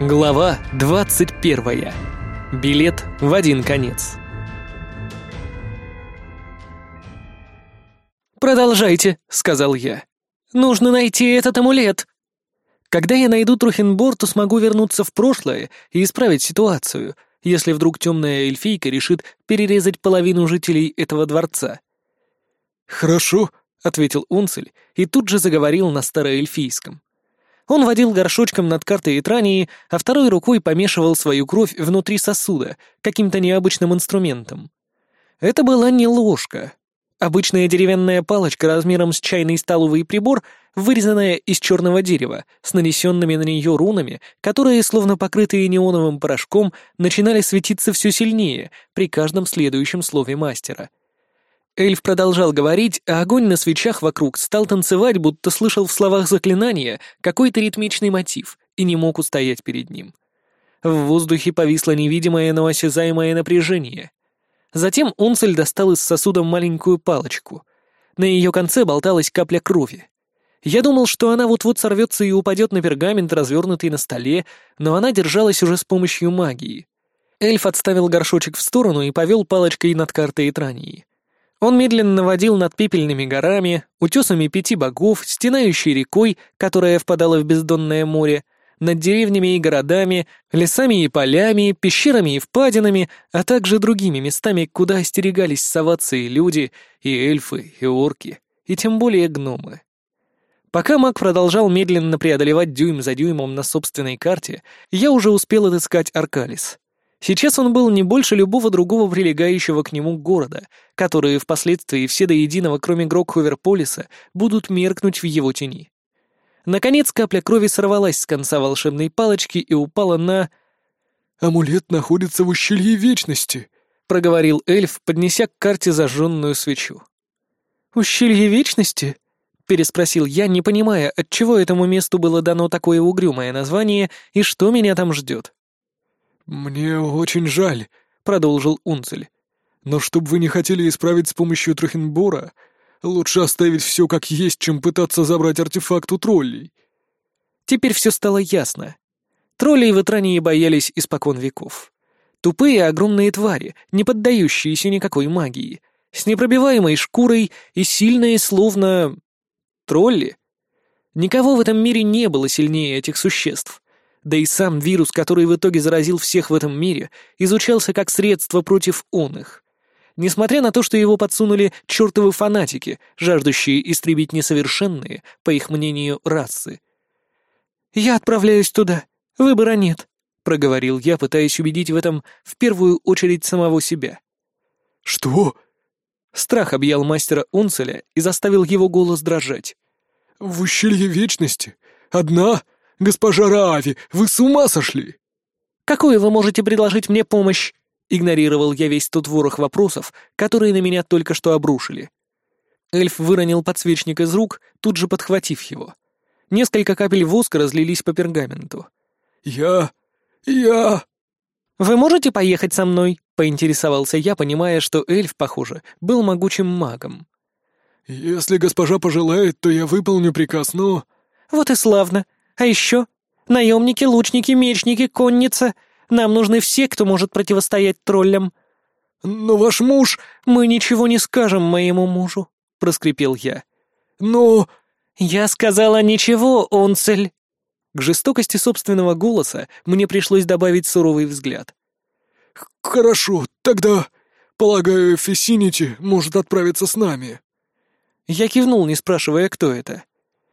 Глава 21. Билет в один конец. «Продолжайте», — сказал я. «Нужно найти этот амулет». Когда я найду Трухенбор, то смогу вернуться в прошлое и исправить ситуацию, если вдруг темная эльфийка решит перерезать половину жителей этого дворца. «Хорошо», — ответил Унцель и тут же заговорил на староэльфийском. Он водил горшочком над картой Итрани, а второй рукой помешивал свою кровь внутри сосуда каким-то необычным инструментом. Это была не ложка. Обычная деревянная палочка размером с чайный столовый прибор, вырезанная из черного дерева, с нанесенными на нее рунами, которые, словно покрытые неоновым порошком, начинали светиться все сильнее при каждом следующем слове мастера — Эльф продолжал говорить, а огонь на свечах вокруг стал танцевать, будто слышал в словах заклинания какой-то ритмичный мотив и не мог устоять перед ним. В воздухе повисло невидимое, но осязаемое напряжение. Затем Унцель достал из сосуда маленькую палочку. На ее конце болталась капля крови. Я думал, что она вот-вот сорвется и упадет на пергамент, развернутый на столе, но она держалась уже с помощью магии. Эльф отставил горшочек в сторону и повел палочкой над картой Этрании. Он медленно водил над пепельными горами, утесами пяти богов, стенающей рекой, которая впадала в бездонное море, над деревнями и городами, лесами и полями, пещерами и впадинами, а также другими местами, куда остерегались соваться и люди, и эльфы, и орки, и тем более гномы. Пока маг продолжал медленно преодолевать дюйм за дюймом на собственной карте, я уже успел отыскать Аркалис. Сейчас он был не больше любого другого прилегающего к нему города, которые впоследствии все до единого, кроме Грокховерполиса, будут меркнуть в его тени. Наконец капля крови сорвалась с конца волшебной палочки и упала на... «Амулет находится в ущелье Вечности», — проговорил эльф, поднеся к карте зажженную свечу. «Ущелье Вечности?» — переспросил я, не понимая, отчего этому месту было дано такое угрюмое название и что меня там ждет. «Мне очень жаль», — продолжил Унцель. «Но чтобы вы не хотели исправить с помощью Трохенбора, лучше оставить все как есть, чем пытаться забрать артефакт у троллей». Теперь все стало ясно. Троллей в Итрании боялись испокон веков. Тупые огромные твари, не поддающиеся никакой магии, с непробиваемой шкурой и сильные, словно... тролли. Никого в этом мире не было сильнее этих существ — да и сам вирус, который в итоге заразил всех в этом мире, изучался как средство против он. Несмотря на то, что его подсунули чертовы фанатики, жаждущие истребить несовершенные, по их мнению, расы. «Я отправляюсь туда. Выбора нет», — проговорил я, пытаясь убедить в этом в первую очередь самого себя. «Что?» Страх объял мастера Унцеля и заставил его голос дрожать. «В ущелье вечности? Одна?» Госпожа Рави, вы с ума сошли!» «Какую вы можете предложить мне помощь?» Игнорировал я весь тот ворох вопросов, которые на меня только что обрушили. Эльф выронил подсвечник из рук, тут же подхватив его. Несколько капель воска разлились по пергаменту. «Я... я...» «Вы можете поехать со мной?» — поинтересовался я, понимая, что эльф, похоже, был могучим магом. «Если госпожа пожелает, то я выполню приказ, но...» «Вот и славно. А еще наемники, лучники, мечники, конница. Нам нужны все, кто может противостоять троллям». «Но ваш муж...» «Мы ничего не скажем моему мужу», — проскрипел я. «Но...» «Я сказала ничего, онцель». К жестокости собственного голоса мне пришлось добавить суровый взгляд. «Хорошо, тогда, полагаю, Фессинити может отправиться с нами». Я кивнул, не спрашивая, кто это.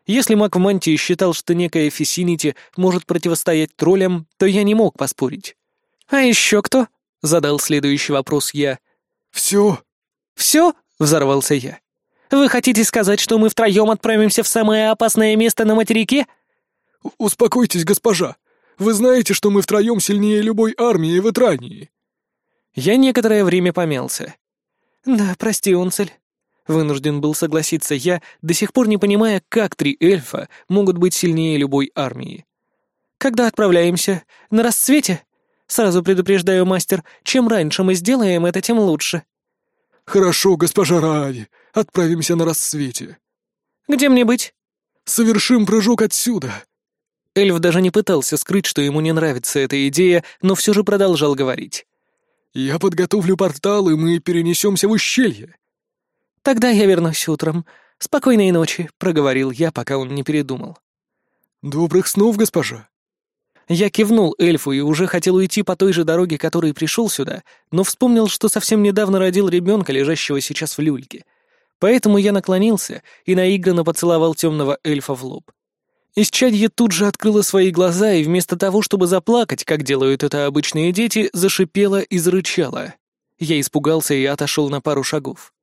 Если маг в мантии считал, что некая Фессинити может противостоять троллям, то я не мог поспорить. «А еще кто?» — задал следующий вопрос я. «Все». «Все?» — взорвался я. «Вы хотите сказать, что мы втроем отправимся в самое опасное место на материке?» «Успокойтесь, госпожа. Вы знаете, что мы втроем сильнее любой армии в Этрании». Я некоторое время помялся. «Да, прости, Онцель. Вынужден был согласиться я, до сих пор не понимая, как три эльфа могут быть сильнее любой армии. «Когда отправляемся? На рассвете?» «Сразу предупреждаю, мастер, чем раньше мы сделаем это, тем лучше». «Хорошо, госпожа Рави, отправимся на рассвете». «Где мне быть?» «Совершим прыжок отсюда». Эльф даже не пытался скрыть, что ему не нравится эта идея, но все же продолжал говорить. «Я подготовлю портал, и мы перенесемся в ущелье. «Тогда я вернусь утром. Спокойной ночи», — проговорил я, пока он не передумал. «Добрых снов, госпожа!» Я кивнул эльфу и уже хотел уйти по той же дороге, которой пришел сюда, но вспомнил, что совсем недавно родил ребенка, лежащего сейчас в люльке. Поэтому я наклонился и наигранно поцеловал темного эльфа в лоб. Исчадье тут же открыло свои глаза и вместо того, чтобы заплакать, как делают это обычные дети, зашипела и зарычала. Я испугался и отошел на пару шагов.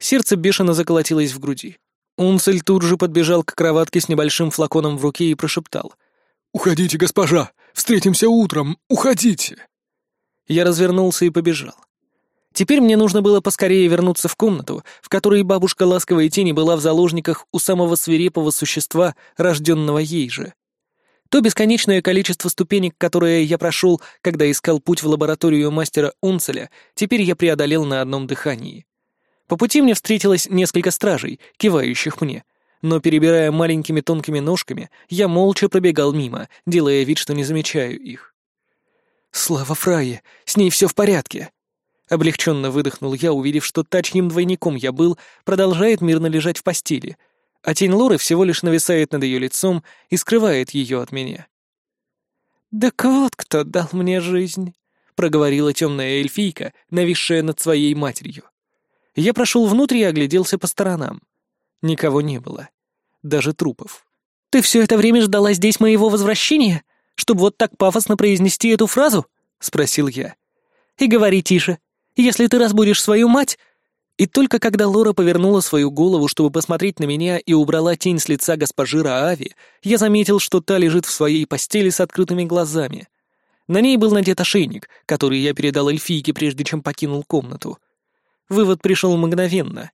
Сердце бешено заколотилось в груди. Унцель тут же подбежал к кроватке с небольшим флаконом в руке и прошептал. «Уходите, госпожа! Встретимся утром! Уходите!» Я развернулся и побежал. Теперь мне нужно было поскорее вернуться в комнату, в которой бабушка ласковой тени была в заложниках у самого свирепого существа, рожденного ей же. То бесконечное количество ступенек, которые я прошел, когда искал путь в лабораторию мастера Унцеля, теперь я преодолел на одном дыхании. По пути мне встретилось несколько стражей, кивающих мне. Но перебирая маленькими тонкими ножками, я молча пробегал мимо, делая вид, что не замечаю их. «Слава Фрае! С ней все в порядке!» Облегченно выдохнул я, увидев, что тачным двойником я был, продолжает мирно лежать в постели, а тень Лоры всего лишь нависает над ее лицом и скрывает ее от меня. «Так вот кто дал мне жизнь», — проговорила темная эльфийка, нависшая над своей матерью. Я прошел внутрь и огляделся по сторонам. Никого не было. Даже трупов. «Ты все это время ждала здесь моего возвращения, чтобы вот так пафосно произнести эту фразу?» — спросил я. «И говори тише. Если ты разбудишь свою мать...» И только когда Лора повернула свою голову, чтобы посмотреть на меня и убрала тень с лица госпожи Раави, я заметил, что та лежит в своей постели с открытыми глазами. На ней был надет ошейник, который я передал эльфийке, прежде чем покинул комнату. Вывод пришел мгновенно.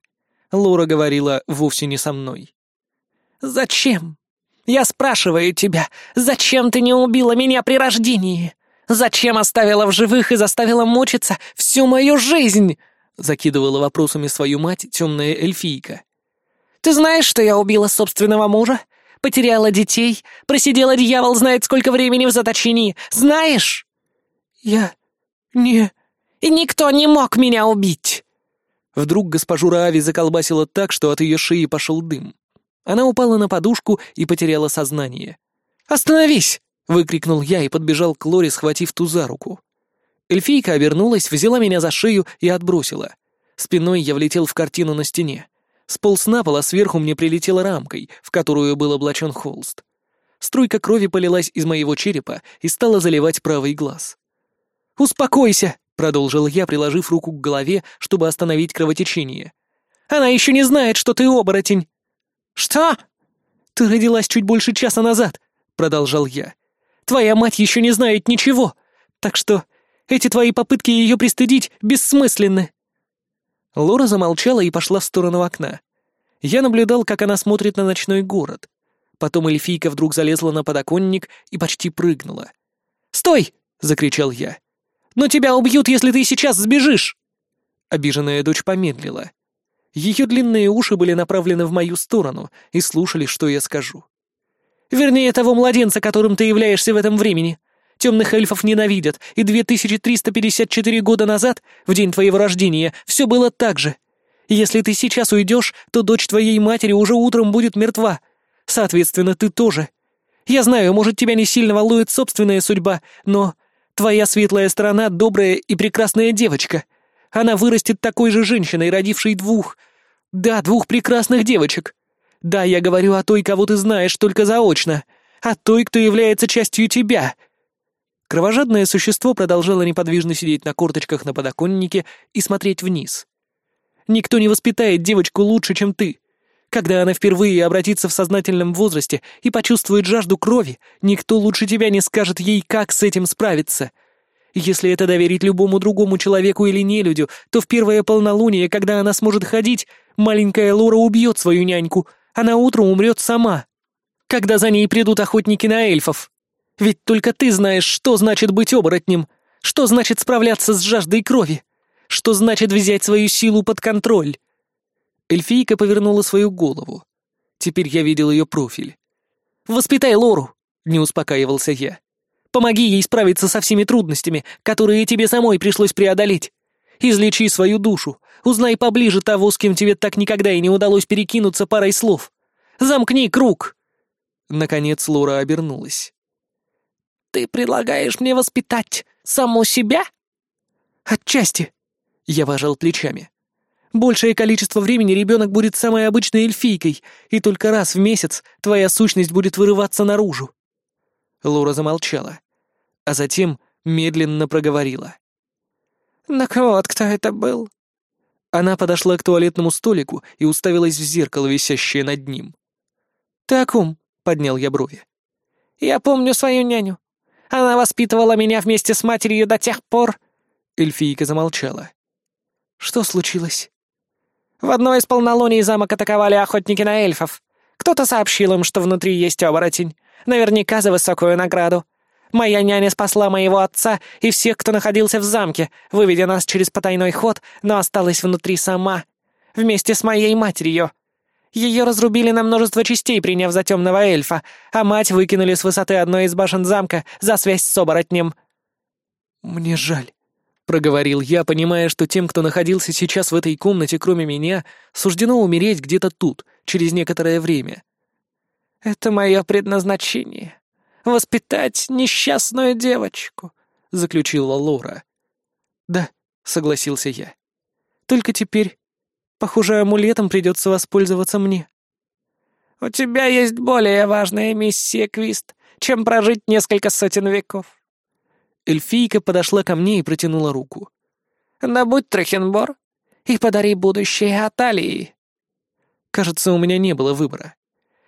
Лора говорила вовсе не со мной. «Зачем? Я спрашиваю тебя, зачем ты не убила меня при рождении? Зачем оставила в живых и заставила мучиться всю мою жизнь?» Закидывала вопросами свою мать темная эльфийка. «Ты знаешь, что я убила собственного мужа? Потеряла детей? Просидела дьявол знает сколько времени в заточении? Знаешь?» «Я... не...» «И никто не мог меня убить!» Вдруг госпожу Рави заколбасило так, что от ее шеи пошел дым. Она упала на подушку и потеряла сознание. «Остановись!» — выкрикнул я и подбежал к Лоре, схватив ту за руку. Эльфийка обернулась, взяла меня за шею и отбросила. Спиной я влетел в картину на стене. Сполз на пол, а сверху мне прилетела рамкой, в которую был облачен холст. Струйка крови полилась из моего черепа и стала заливать правый глаз. «Успокойся!» Продолжил я, приложив руку к голове, чтобы остановить кровотечение. «Она еще не знает, что ты оборотень!» «Что?» «Ты родилась чуть больше часа назад», — продолжал я. «Твоя мать еще не знает ничего, так что эти твои попытки ее пристыдить бессмысленны». Лора замолчала и пошла в сторону окна. Я наблюдал, как она смотрит на ночной город. Потом эльфийка вдруг залезла на подоконник и почти прыгнула. «Стой!» — закричал я. Но тебя убьют, если ты сейчас сбежишь!» Обиженная дочь помедлила. Ее длинные уши были направлены в мою сторону и слушали, что я скажу. «Вернее, того младенца, которым ты являешься в этом времени. Темных эльфов ненавидят, и 2354 года назад, в день твоего рождения, все было так же. Если ты сейчас уйдешь, то дочь твоей матери уже утром будет мертва. Соответственно, ты тоже. Я знаю, может, тебя не сильно волнует собственная судьба, но Твоя светлая сторона — добрая и прекрасная девочка. Она вырастет такой же женщиной, родившей двух... Да, двух прекрасных девочек. Да, я говорю о той, кого ты знаешь, только заочно. О той, кто является частью тебя». Кровожадное существо продолжало неподвижно сидеть на корточках на подоконнике и смотреть вниз. «Никто не воспитает девочку лучше, чем ты. Когда она впервые обратится в сознательном возрасте и почувствует жажду крови, никто лучше тебя не скажет ей, как с этим справиться. Если это доверить любому другому человеку или нелюдю, то в первое полнолуние, когда она сможет ходить, маленькая Лора убьет свою няньку, она утром умрет сама. Когда за ней придут охотники на эльфов. Ведь только ты знаешь, что значит быть оборотнем, что значит справляться с жаждой крови, что значит взять свою силу под контроль. Эльфийка повернула свою голову. Теперь я видел ее профиль. «Воспитай Лору!» — не успокаивался я. «Помоги ей справиться со всеми трудностями, которые тебе самой пришлось преодолеть. Излечи свою душу, узнай поближе того, с кем тебе так никогда и не удалось перекинуться парой слов. Замкни круг!» Наконец Лора обернулась. «Ты предлагаешь мне воспитать саму себя?» «Отчасти!» — я вожал плечами. Большее количество времени ребенок будет самой обычной эльфийкой, и только раз в месяц твоя сущность будет вырываться наружу». Лора замолчала, а затем медленно проговорила. «Так вот, кто это был?» Она подошла к туалетному столику и уставилась в зеркало, висящее над ним. «Ты о ком?» — поднял я брови. «Я помню свою няню. Она воспитывала меня вместе с матерью до тех пор...» Эльфийка замолчала. «Что случилось?» В одной из полнолуний замок атаковали охотники на эльфов. Кто-то сообщил им, что внутри есть оборотень. Наверняка за высокую награду. Моя няня спасла моего отца и всех, кто находился в замке, выведя нас через потайной ход, но осталась внутри сама. Вместе с моей матерью. Ее разрубили на множество частей, приняв за темного эльфа, а мать выкинули с высоты одной из башен замка за связь с оборотнем. «Мне жаль», Проговорил я, понимая, что тем, кто находился сейчас в этой комнате, кроме меня, суждено умереть где-то тут, через некоторое время. «Это мое предназначение — воспитать несчастную девочку», — заключила Лора. «Да», — согласился я. «Только теперь, похоже, амулетом придется воспользоваться мне». «У тебя есть более важная миссия, Квист, чем прожить несколько сотен веков. Эльфийка подошла ко мне и протянула руку. «Да будь Трахенбор, и подари будущее Аталии!» Кажется, у меня не было выбора.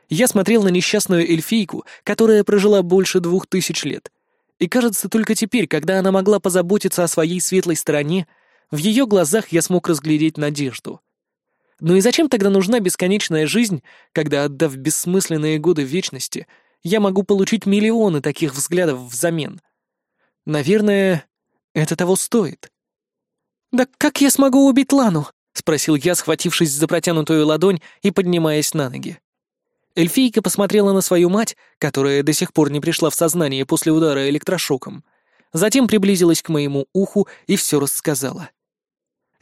Я смотрел на несчастную эльфийку, которая прожила больше двух тысяч лет. И кажется, только теперь, когда она могла позаботиться о своей светлой стороне, в ее глазах я смог разглядеть надежду. Ну и зачем тогда нужна бесконечная жизнь, когда, отдав бессмысленные годы вечности, я могу получить миллионы таких взглядов взамен? Наверное, это того стоит. «Да как я смогу убить Лану?» — спросил я, схватившись за протянутую ладонь и поднимаясь на ноги. Эльфийка посмотрела на свою мать, которая до сих пор не пришла в сознание после удара электрошоком. Затем приблизилась к моему уху и все рассказала.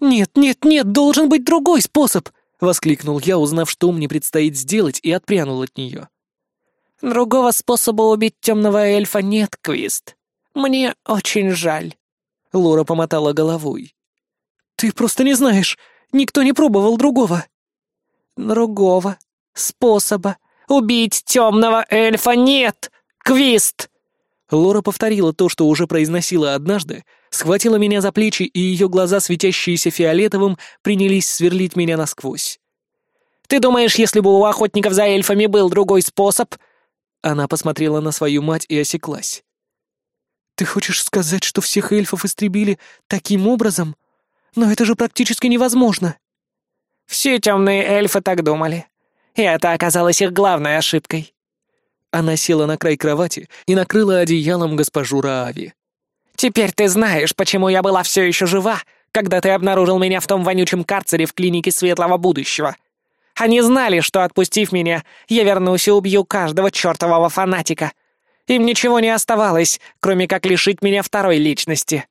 «Нет, нет, нет, должен быть другой способ!» — воскликнул я, узнав, что мне предстоит сделать, и отпрянул от нее. «Другого способа убить темного эльфа нет, Квист», мне очень жаль». Лора помотала головой. «Ты просто не знаешь. Никто не пробовал другого». «Другого способа убить темного эльфа нет, Квист!» Лора повторила то, что уже произносила однажды, схватила меня за плечи, и ее глаза, светящиеся фиолетовым, принялись сверлить меня насквозь. «Ты думаешь, если бы у охотников за эльфами был другой способ?» Она посмотрела на свою мать и осеклась. Ты хочешь сказать, что всех эльфов истребили таким образом? Но это же практически невозможно. Все темные эльфы так думали. И это оказалось их главной ошибкой. Она села на край кровати и накрыла одеялом госпожу Раави. «Теперь ты знаешь, почему я была все еще жива, когда ты обнаружил меня в том вонючем карцере в клинике Светлого Будущего. Они знали, что, отпустив меня, я вернусь и убью каждого чертового фанатика, им ничего не оставалось, кроме как лишить меня второй личности.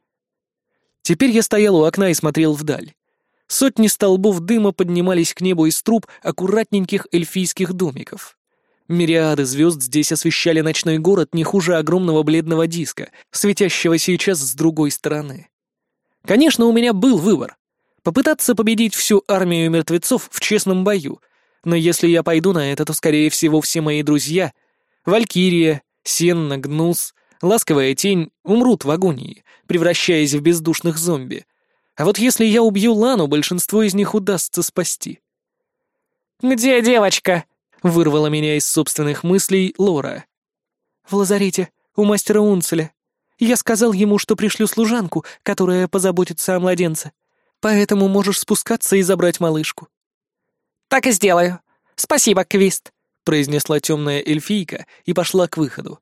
Теперь я стоял у окна и смотрел вдаль. Сотни столбов дыма поднимались к небу из труб аккуратненьких эльфийских домиков. Мириады звезд здесь освещали ночной город не хуже огромного бледного диска, светящего сейчас с другой стороны. Конечно, у меня был выбор. Попытаться победить всю армию мертвецов в честном бою. Но если я пойду на это, то, скорее всего, все мои друзья — Валькирия, Сен нагнулся, ласковая тень, умрут в агонии, превращаясь в бездушных зомби. А вот если я убью Лану, большинство из них удастся спасти. «Где девочка?» — вырвала меня из собственных мыслей Лора. «В лазарете, у мастера Унцеля. Я сказал ему, что пришлю служанку, которая позаботится о младенце. Поэтому можешь спускаться и забрать малышку». «Так и сделаю. Спасибо, Квист», произнесла темная эльфийка и пошла к выходу.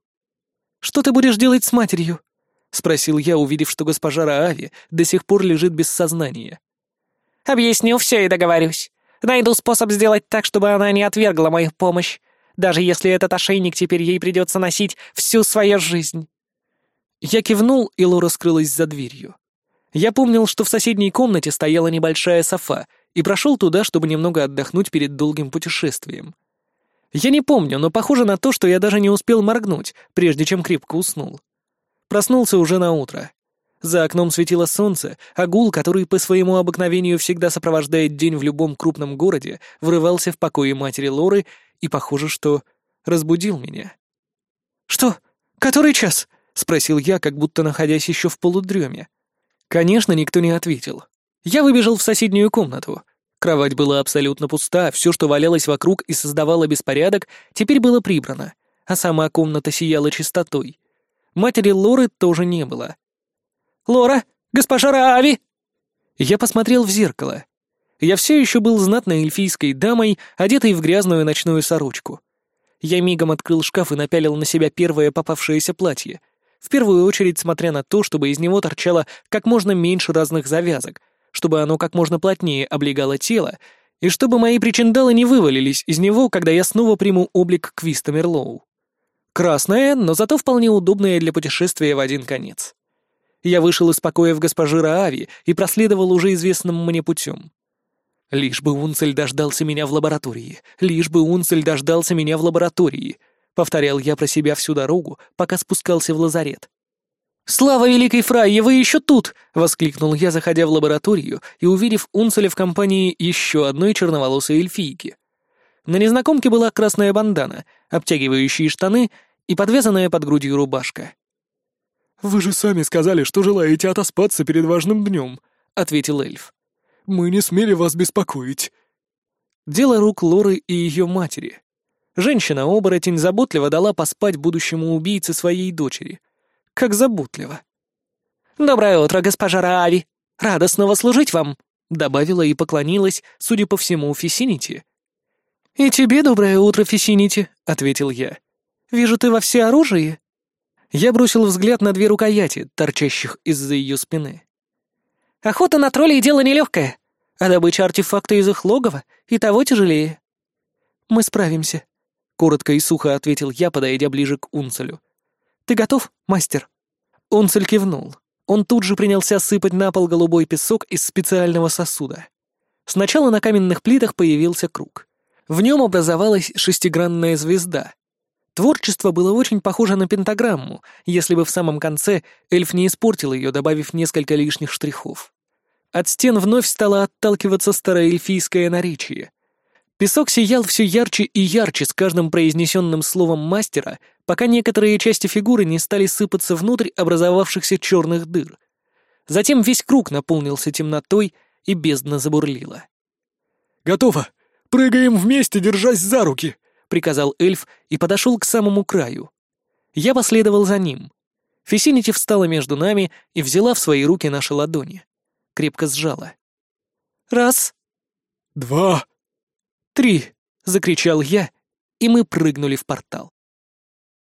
«Что ты будешь делать с матерью?» — спросил я, увидев, что госпожа Раави до сих пор лежит без сознания. «Объясню все и договорюсь. Найду способ сделать так, чтобы она не отвергла мою помощь, даже если этот ошейник теперь ей придется носить всю свою жизнь». Я кивнул, и Лора скрылась за дверью. Я помнил, что в соседней комнате стояла небольшая софа, и прошел туда, чтобы немного отдохнуть перед долгим путешествием. Я не помню, но похоже на то, что я даже не успел моргнуть, прежде чем крепко уснул. Проснулся уже на утро. За окном светило солнце, а гул, который по своему обыкновению всегда сопровождает день в любом крупном городе, врывался в покое матери Лоры и, похоже, что разбудил меня. «Что? Который час?» — спросил я, как будто находясь еще в полудреме. Конечно, никто не ответил. Я выбежал в соседнюю комнату — Кровать была абсолютно пуста, все, что валялось вокруг и создавало беспорядок, теперь было прибрано, а сама комната сияла чистотой. Матери Лоры тоже не было. «Лора! Госпожа Рави!» Я посмотрел в зеркало. Я все еще был знатной эльфийской дамой, одетой в грязную ночную сорочку. Я мигом открыл шкаф и напялил на себя первое попавшееся платье, в первую очередь смотря на то, чтобы из него торчало как можно меньше разных завязок — чтобы оно как можно плотнее облегало тело, и чтобы мои причиндалы не вывалились из него, когда я снова приму облик Квиста Мерлоу. Красное, но зато вполне удобное для путешествия в один конец. Я вышел из покоя в госпожи Раави и проследовал уже известным мне путем. Лишь бы Унцель дождался меня в лаборатории, лишь бы Унцель дождался меня в лаборатории —— повторял я про себя всю дорогу, пока спускался в лазарет. «Слава Великой Фрай, вы еще тут!» — воскликнул я, заходя в лабораторию и увидев Унцеля в компании еще одной черноволосой эльфийки. На незнакомке была красная бандана, обтягивающие штаны и подвязанная под грудью рубашка. «Вы же сами сказали, что желаете отоспаться перед важным днем», — ответил эльф. «Мы не смели вас беспокоить». Дело рук Лоры и ее матери. Женщина-оборотень заботливо дала поспать будущему убийце своей дочери — как заботливо. «Доброе утро, госпожа Раави! Радостного служить вам!» — добавила и поклонилась, судя по всему, Фесинити. «И тебе доброе утро, Фесинити!» — ответил я. «Вижу, ты во всеоружии!» Я бросил взгляд на две рукояти, торчащих из-за ее спины. «Охота на троллей — дело нелегкое, а добыча артефакта из их логова и того тяжелее». «Мы справимся», — коротко и сухо ответил я, подойдя ближе к Унцелю. «Ты готов, мастер?» Он только кивнул. Он тут же принялся сыпать на пол голубой песок из специального сосуда. Сначала на каменных плитах появился круг. В нем образовалась шестигранная звезда. Творчество было очень похоже на пентаграмму, если бы в самом конце эльф не испортил ее, добавив несколько лишних штрихов. От стен вновь стало отталкиваться староэльфийское наречие, Песок сиял все ярче и ярче с каждым произнесенным словом мастера, пока некоторые части фигуры не стали сыпаться внутрь образовавшихся черных дыр. Затем весь круг наполнился темнотой, и бездна забурлила. «Готово! Прыгаем вместе, держась за руки!» — приказал эльф и подошел к самому краю. Я последовал за ним. Фесинити встала между нами и взяла в свои руки наши ладони. Крепко сжала. «Раз!» «Два!» Три!» — закричал я, и мы прыгнули в портал.